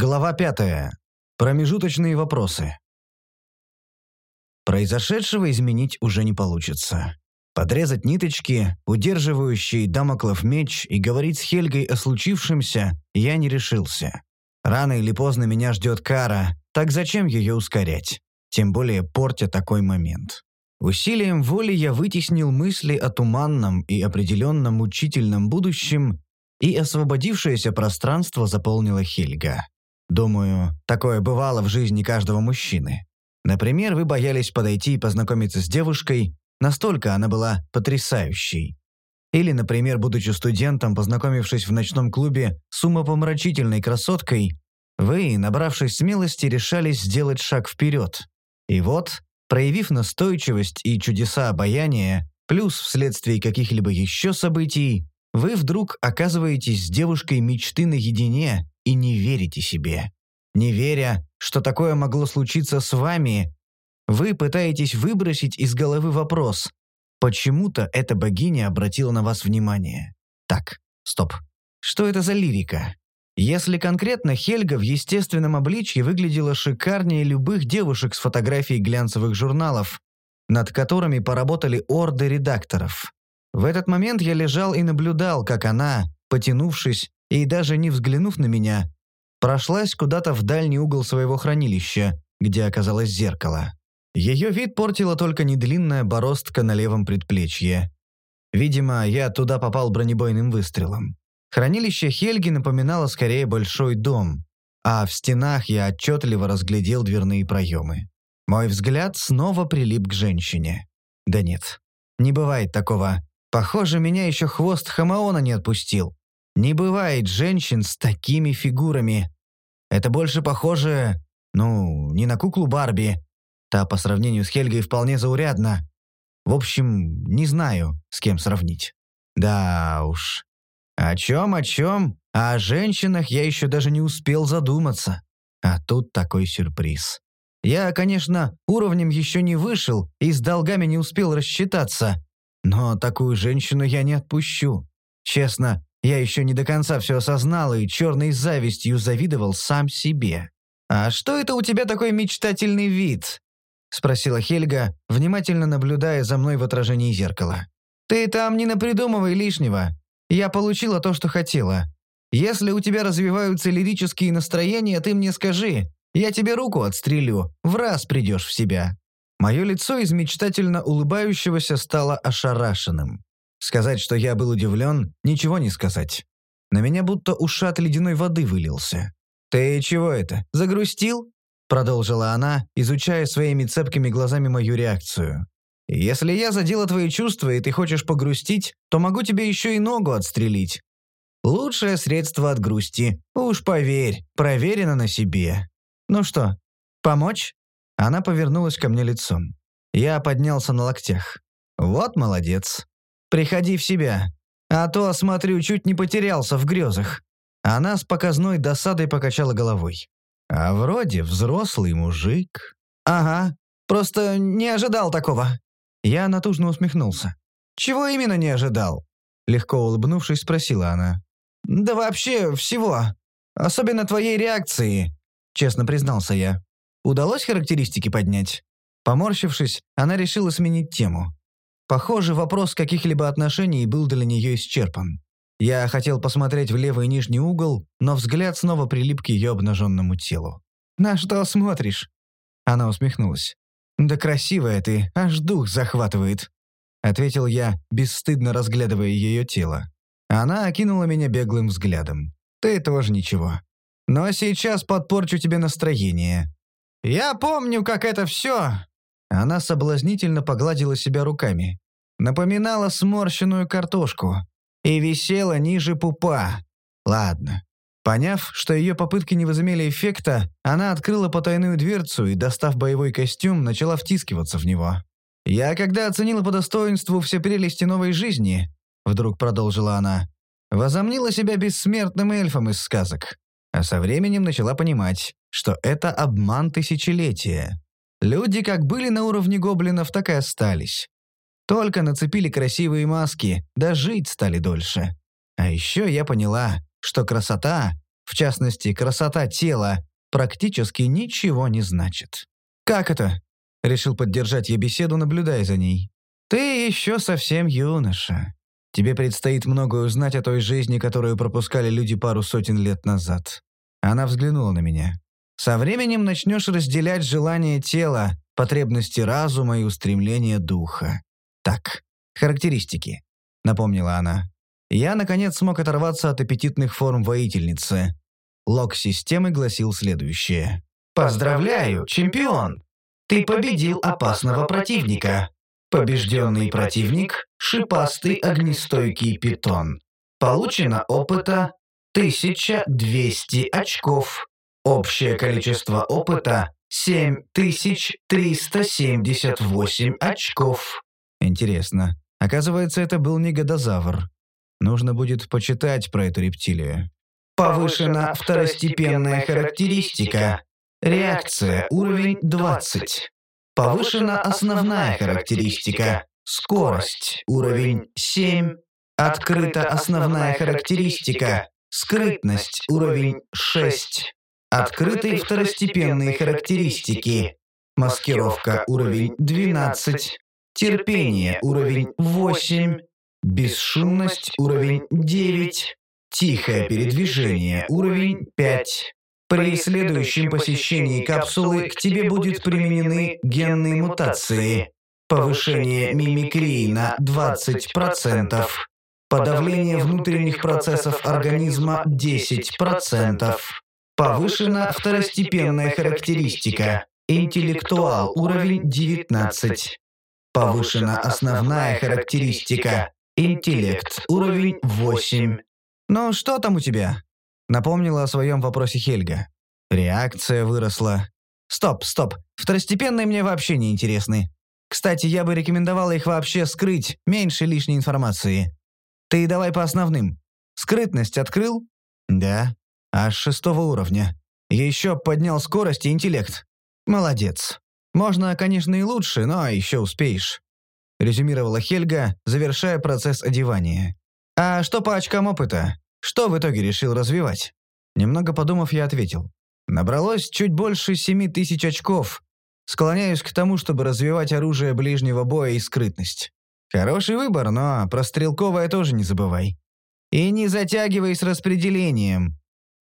Глава пятая. Промежуточные вопросы. Произошедшего изменить уже не получится. Подрезать ниточки, удерживающие дамоклов меч, и говорить с Хельгой о случившемся я не решился. Рано или поздно меня ждет кара, так зачем ее ускорять? Тем более портя такой момент. Усилием воли я вытеснил мысли о туманном и определенном мучительном будущем, и освободившееся пространство заполнила Хельга. Думаю, такое бывало в жизни каждого мужчины. Например, вы боялись подойти и познакомиться с девушкой, настолько она была потрясающей. Или, например, будучи студентом, познакомившись в ночном клубе с умопомрачительной красоткой, вы, набравшись смелости, решались сделать шаг вперед. И вот, проявив настойчивость и чудеса обаяния, плюс вследствие каких-либо еще событий, вы вдруг оказываетесь с девушкой мечты наедине и не верите себе. Не веря, что такое могло случиться с вами, вы пытаетесь выбросить из головы вопрос, почему-то эта богиня обратила на вас внимание. Так, стоп. Что это за лирика? Если конкретно Хельга в естественном обличье выглядела шикарнее любых девушек с фотографий глянцевых журналов, над которыми поработали орды редакторов. В этот момент я лежал и наблюдал, как она, потянувшись и даже не взглянув на меня, прошлась куда-то в дальний угол своего хранилища, где оказалось зеркало. Ее вид портила только недлинная бороздка на левом предплечье. Видимо, я туда попал бронебойным выстрелом. Хранилище Хельги напоминало скорее большой дом, а в стенах я отчетливо разглядел дверные проемы. Мой взгляд снова прилип к женщине. Да нет, не бывает такого. Похоже, меня еще хвост Хамаона не отпустил. Не бывает женщин с такими фигурами. Это больше похоже, ну, не на куклу Барби. Та по сравнению с Хельгой вполне заурядна. В общем, не знаю, с кем сравнить. Да уж. О чем, о чем? А о женщинах я еще даже не успел задуматься. А тут такой сюрприз. Я, конечно, уровнем еще не вышел и с долгами не успел рассчитаться. Но такую женщину я не отпущу. Честно, я еще не до конца все осознал и черной завистью завидовал сам себе. «А что это у тебя такой мечтательный вид?» — спросила Хельга, внимательно наблюдая за мной в отражении зеркала. «Ты там не напридумывай лишнего. Я получила то, что хотела. Если у тебя развиваются лирические настроения, ты мне скажи. Я тебе руку отстрелю, в раз придешь в себя». Мое лицо из мечтательно улыбающегося стало ошарашенным. Сказать, что я был удивлен, ничего не сказать. На меня будто ушат ледяной воды вылился. «Ты чего это, загрустил?» Продолжила она, изучая своими цепкими глазами мою реакцию. «Если я задела твои чувства, и ты хочешь погрустить, то могу тебе еще и ногу отстрелить. Лучшее средство от грусти. Уж поверь, проверено на себе. Ну что, помочь?» Она повернулась ко мне лицом. Я поднялся на локтях. «Вот молодец. Приходи в себя. А то, смотрю, чуть не потерялся в грезах». Она с показной досадой покачала головой. «А вроде взрослый мужик». «Ага, просто не ожидал такого». Я натужно усмехнулся. «Чего именно не ожидал?» Легко улыбнувшись, спросила она. «Да вообще всего. Особенно твоей реакции», — честно признался я. «Удалось характеристики поднять?» Поморщившись, она решила сменить тему. Похоже, вопрос каких-либо отношений был для нее исчерпан. Я хотел посмотреть в левый нижний угол, но взгляд снова прилип к ее обнаженному телу. «На что смотришь?» Она усмехнулась. «Да красивая ты, аж дух захватывает», — ответил я, бесстыдно разглядывая ее тело. Она окинула меня беглым взглядом. «Ты тоже ничего. Но сейчас подпорчу тебе настроение». «Я помню, как это все она соблазнительно погладила себя руками. Напоминала сморщенную картошку. И висела ниже пупа. Ладно. Поняв, что ее попытки не возымели эффекта, она открыла потайную дверцу и, достав боевой костюм, начала втискиваться в него. «Я, когда оценила по достоинству все прелести новой жизни», — вдруг продолжила она, возомнила себя бессмертным эльфом из сказок, а со временем начала понимать, что это обман тысячелетия. Люди как были на уровне гоблинов, так и остались. Только нацепили красивые маски, да жить стали дольше. А еще я поняла, что красота в частности, красота тела, практически ничего не значит. «Как это?» — решил поддержать я беседу, наблюдая за ней. «Ты еще совсем юноша. Тебе предстоит многое узнать о той жизни, которую пропускали люди пару сотен лет назад». Она взглянула на меня. «Со временем начнешь разделять желания тела, потребности разума и устремления духа. Так, характеристики», — напомнила она. Я, наконец, смог оторваться от аппетитных форм воительницы. Лог системы гласил следующее. «Поздравляю, чемпион! Ты победил опасного противника. Побежденный противник – шипастый огнестойкий питон. Получено опыта 1200 очков. Общее количество опыта – 7378 очков. Интересно. Оказывается, это был не годозавр. Нужно будет почитать про эту рептилию. Повышена второстепенная характеристика. Реакция уровень 20. Повышена основная характеристика. Скорость уровень 7. Открыта основная характеристика. Скрытность уровень 6. Открытые второстепенные характеристики. Маскировка уровень 12. Терпение уровень 8. Бесшумность уровень 9. Тихое передвижение уровень 5. При следующем посещении капсулы к тебе будут применены генные мутации. Повышение мимикрии на 20%. Подавление внутренних процессов организма 10%. Повышена второстепенная характеристика. Интеллектуал уровень 19. Повышена основная характеристика. Интеллект уровень 8. «Ну, что там у тебя?» Напомнила о своем вопросе Хельга. Реакция выросла. Стоп, стоп. Второстепенные мне вообще не интересны. Кстати, я бы рекомендовала их вообще скрыть, меньше лишней информации. Ты давай по основным. Скрытность открыл? Да. Аж шестого уровня. Еще поднял скорость и интеллект. Молодец. Можно, конечно, и лучше, но еще успеешь. Резюмировала Хельга, завершая процесс одевания. А что по очкам опыта? Что в итоге решил развивать? Немного подумав, я ответил. Набралось чуть больше семи тысяч очков. Склоняюсь к тому, чтобы развивать оружие ближнего боя и скрытность. Хороший выбор, но про стрелковое тоже не забывай. И не затягивай с распределением.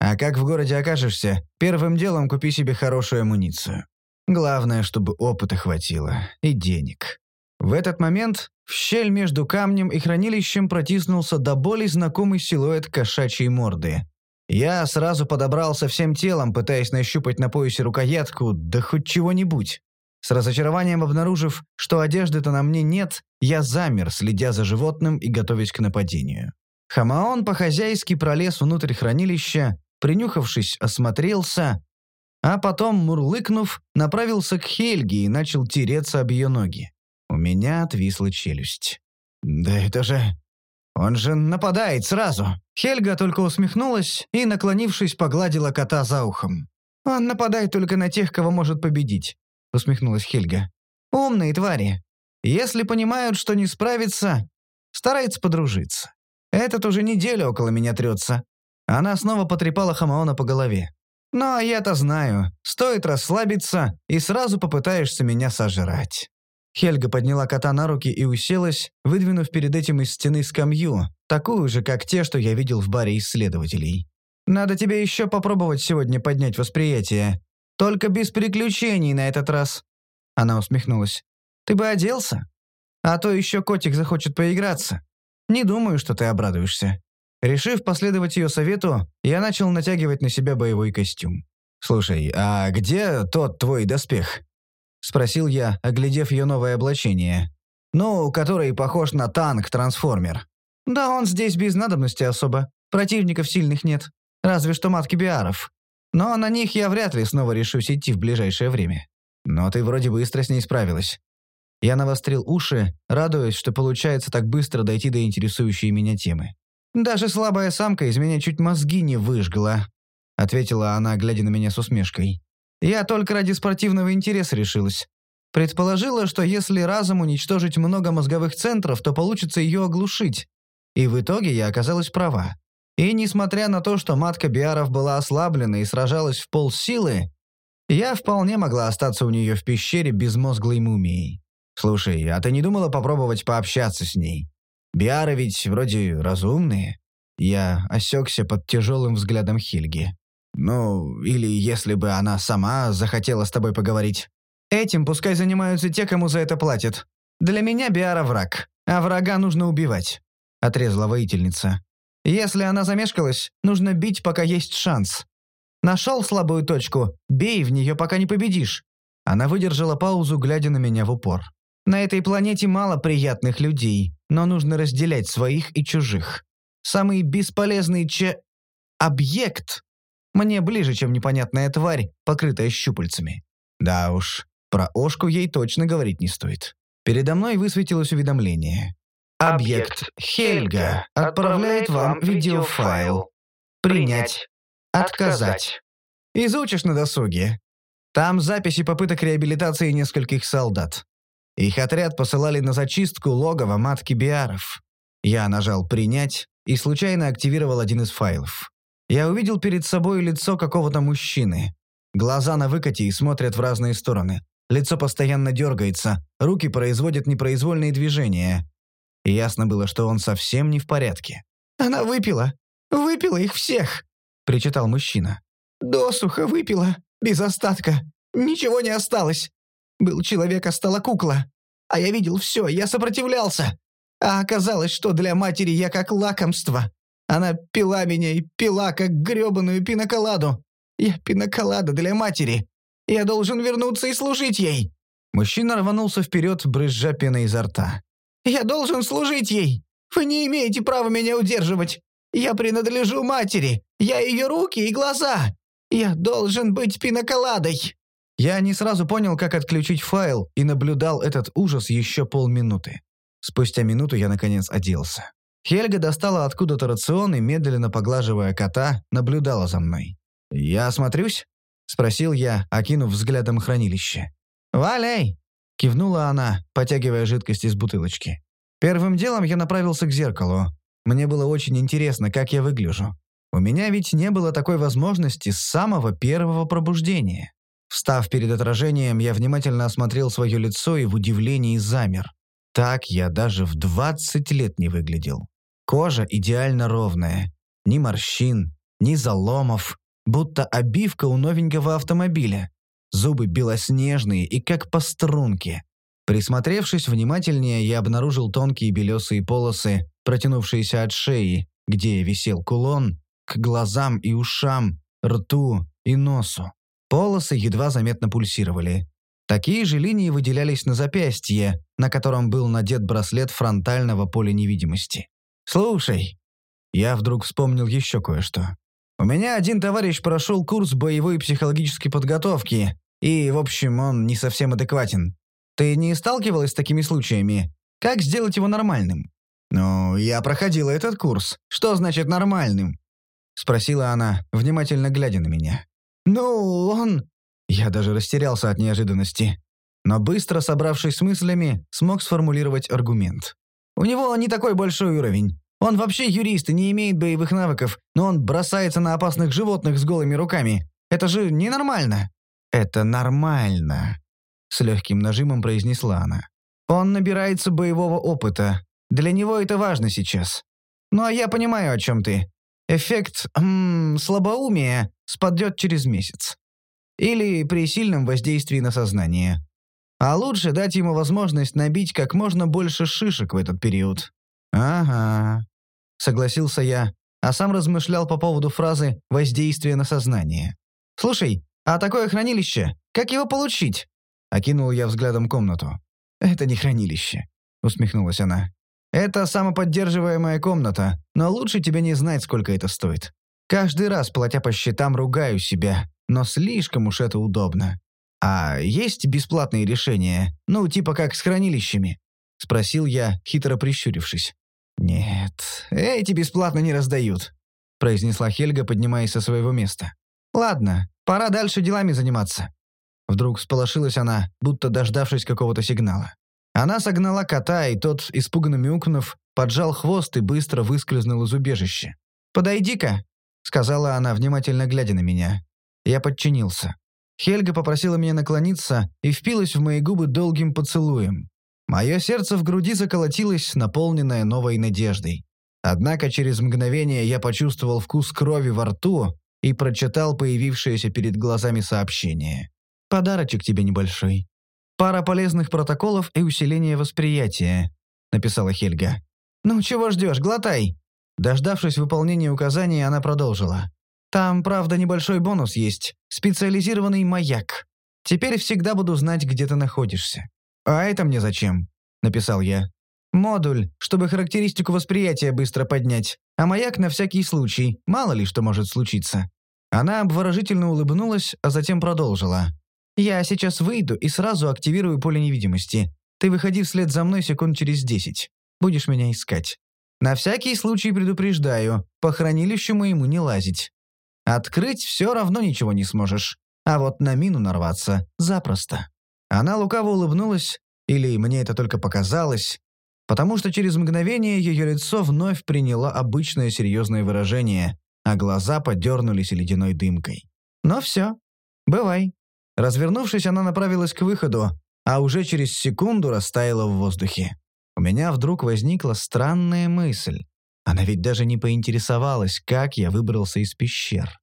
А как в городе окажешься, первым делом купи себе хорошую амуницию. Главное, чтобы опыта хватило и денег. В этот момент в щель между камнем и хранилищем протиснулся до боли знакомый силуэт кошачьей морды. Я сразу подобрался всем телом, пытаясь нащупать на поясе рукоятку, да хоть чего-нибудь. С разочарованием обнаружив, что одежды-то на мне нет, я замер, следя за животным и готовясь к нападению. Хамаон по-хозяйски пролез внутрь хранилища, принюхавшись, осмотрелся, а потом, мурлыкнув, направился к Хельге и начал тереться об ее ноги. У меня отвисла челюсть. «Да это же... Он же нападает сразу!» Хельга только усмехнулась и, наклонившись, погладила кота за ухом. «Он нападает только на тех, кого может победить», — усмехнулась Хельга. «Умные твари. Если понимают, что не справится, старается подружиться. Этот уже неделю около меня трется». Она снова потрепала Хамаона по голове. «Ну, а я-то знаю. Стоит расслабиться, и сразу попытаешься меня сожрать». Хельга подняла кота на руки и уселась, выдвинув перед этим из стены скамью, такую же, как те, что я видел в баре исследователей. «Надо тебе еще попробовать сегодня поднять восприятие. Только без приключений на этот раз». Она усмехнулась. «Ты бы оделся? А то еще котик захочет поиграться. Не думаю, что ты обрадуешься». Решив последовать ее совету, я начал натягивать на себя боевой костюм. «Слушай, а где тот твой доспех?» — спросил я, оглядев ее новое облачение. «Ну, который похож на танк-трансформер». «Да он здесь без надобности особо. Противников сильных нет. Разве что матки биаров. Но на них я вряд ли снова решусь идти в ближайшее время. Но ты вроде быстро с ней справилась». Я навострил уши, радуясь, что получается так быстро дойти до интересующей меня темы. «Даже слабая самка из меня чуть мозги не выжгла», — ответила она, глядя на меня с усмешкой. Я только ради спортивного интереса решилась. Предположила, что если разом уничтожить много мозговых центров, то получится ее оглушить. И в итоге я оказалась права. И несмотря на то, что матка Биаров была ослаблена и сражалась в полсилы, я вполне могла остаться у нее в пещере безмозглой мумией. Слушай, а ты не думала попробовать пообщаться с ней? Биары ведь вроде разумные. Я осекся под тяжелым взглядом Хильги. Ну, или если бы она сама захотела с тобой поговорить. Этим пускай занимаются те, кому за это платят. Для меня Биара враг, а врага нужно убивать», — отрезала воительница. «Если она замешкалась, нужно бить, пока есть шанс. Нашел слабую точку, бей в нее, пока не победишь». Она выдержала паузу, глядя на меня в упор. «На этой планете мало приятных людей, но нужно разделять своих и чужих. Самый бесполезный че... объект мне ближе, чем непонятная тварь, покрытая щупальцами. Да уж, про Ошку ей точно говорить не стоит. Передо мной высветилось уведомление. Объект Хельга отправляет вам видеофайл. Принять. Отказать. Изучишь на досуге. Там записи попыток реабилитации нескольких солдат. Их отряд посылали на зачистку логова матки Биаров. Я нажал «Принять» и случайно активировал один из файлов. Я увидел перед собой лицо какого-то мужчины. Глаза на выкате и смотрят в разные стороны. Лицо постоянно дергается, руки производят непроизвольные движения. И ясно было, что он совсем не в порядке. «Она выпила! Выпила их всех!» – причитал мужчина. «Досуха выпила, без остатка. Ничего не осталось. Был человек, а стала кукла. А я видел все, я сопротивлялся. А оказалось, что для матери я как лакомство. Она пила меня и пила, как грёбаную пиноколаду. Я пиноколада для матери. Я должен вернуться и служить ей». Мужчина рванулся вперед, брызжа пеной изо рта. «Я должен служить ей. Вы не имеете права меня удерживать. Я принадлежу матери. Я ее руки и глаза. Я должен быть пиноколадой». Я не сразу понял, как отключить файл, и наблюдал этот ужас еще полминуты. Спустя минуту я, наконец, оделся. Хельга достала откуда-то рацион и, медленно поглаживая кота, наблюдала за мной. «Я осмотрюсь?» — спросил я, окинув взглядом хранилище. «Валяй!» — кивнула она, потягивая жидкость из бутылочки. Первым делом я направился к зеркалу. Мне было очень интересно, как я выгляжу. У меня ведь не было такой возможности с самого первого пробуждения. Встав перед отражением, я внимательно осмотрел свое лицо и в удивлении замер. Так я даже в 20 лет не выглядел. Кожа идеально ровная. Ни морщин, ни заломов. Будто обивка у новенького автомобиля. Зубы белоснежные и как по струнке. Присмотревшись внимательнее, я обнаружил тонкие белесые полосы, протянувшиеся от шеи, где висел кулон, к глазам и ушам, рту и носу. Полосы едва заметно пульсировали. Такие же линии выделялись на запястье, на котором был надет браслет фронтального поля невидимости. «Слушай». Я вдруг вспомнил еще кое-что. У меня один товарищ прошел курс боевой психологической подготовки, и, в общем, он не совсем адекватен. Ты не сталкивалась с такими случаями? Как сделать его нормальным? Ну, я проходила этот курс. Что значит нормальным? Спросила она, внимательно глядя на меня. Ну, он... Я даже растерялся от неожиданности. Но быстро собравшись с мыслями, смог сформулировать аргумент. У него не такой большой уровень. Он вообще юрист и не имеет боевых навыков, но он бросается на опасных животных с голыми руками. Это же ненормально». «Это нормально», — с легким нажимом произнесла она. «Он набирается боевого опыта. Для него это важно сейчас. Ну а я понимаю, о чем ты. Эффект м слабоумия спадет через месяц. Или при сильном воздействии на сознание. А лучше дать ему возможность набить как можно больше шишек в этот период. «Ага», — согласился я, а сам размышлял по поводу фразы «воздействие на сознание». «Слушай, а такое хранилище, как его получить?» Окинул я взглядом комнату. «Это не хранилище», — усмехнулась она. «Это самоподдерживаемая комната, но лучше тебе не знать, сколько это стоит. Каждый раз, платя по счетам, ругаю себя, но слишком уж это удобно. «А есть бесплатные решения? Ну, типа как с хранилищами?» — спросил я, хитро прищурившись. «Нет, эти бесплатно не раздают», — произнесла Хельга, поднимаясь со своего места. «Ладно, пора дальше делами заниматься». Вдруг всполошилась она, будто дождавшись какого-то сигнала. Она согнала кота, и тот, испуганно мяукнув, поджал хвост и быстро выскользнул из убежища. «Подойди-ка», — сказала она, внимательно глядя на меня. Я подчинился. Хельга попросила меня наклониться и впилась в мои губы долгим поцелуем. Мое сердце в груди заколотилось, наполненное новой надеждой. Однако через мгновение я почувствовал вкус крови во рту и прочитал появившееся перед глазами сообщение. «Подарочек тебе небольшой. Пара полезных протоколов и усиление восприятия», — написала Хельга. «Ну, чего ждешь, глотай!» Дождавшись выполнения указаний, она продолжила. «Там, правда, небольшой бонус есть. Специализированный маяк. Теперь всегда буду знать, где ты находишься». «А это мне зачем?» — написал я. «Модуль, чтобы характеристику восприятия быстро поднять, а маяк на всякий случай, мало ли что может случиться». Она обворожительно улыбнулась, а затем продолжила. «Я сейчас выйду и сразу активирую поле невидимости. Ты выходи вслед за мной секунд через десять. Будешь меня искать. На всякий случай предупреждаю, по хранилищу моему не лазить. Открыть все равно ничего не сможешь, а вот на мину нарваться запросто». Она лукаво улыбнулась, или мне это только показалось, потому что через мгновение ее лицо вновь приняло обычное серьезное выражение, а глаза подернулись ледяной дымкой. «Ну все, бывай». Развернувшись, она направилась к выходу, а уже через секунду растаяла в воздухе. У меня вдруг возникла странная мысль. Она ведь даже не поинтересовалась, как я выбрался из пещер.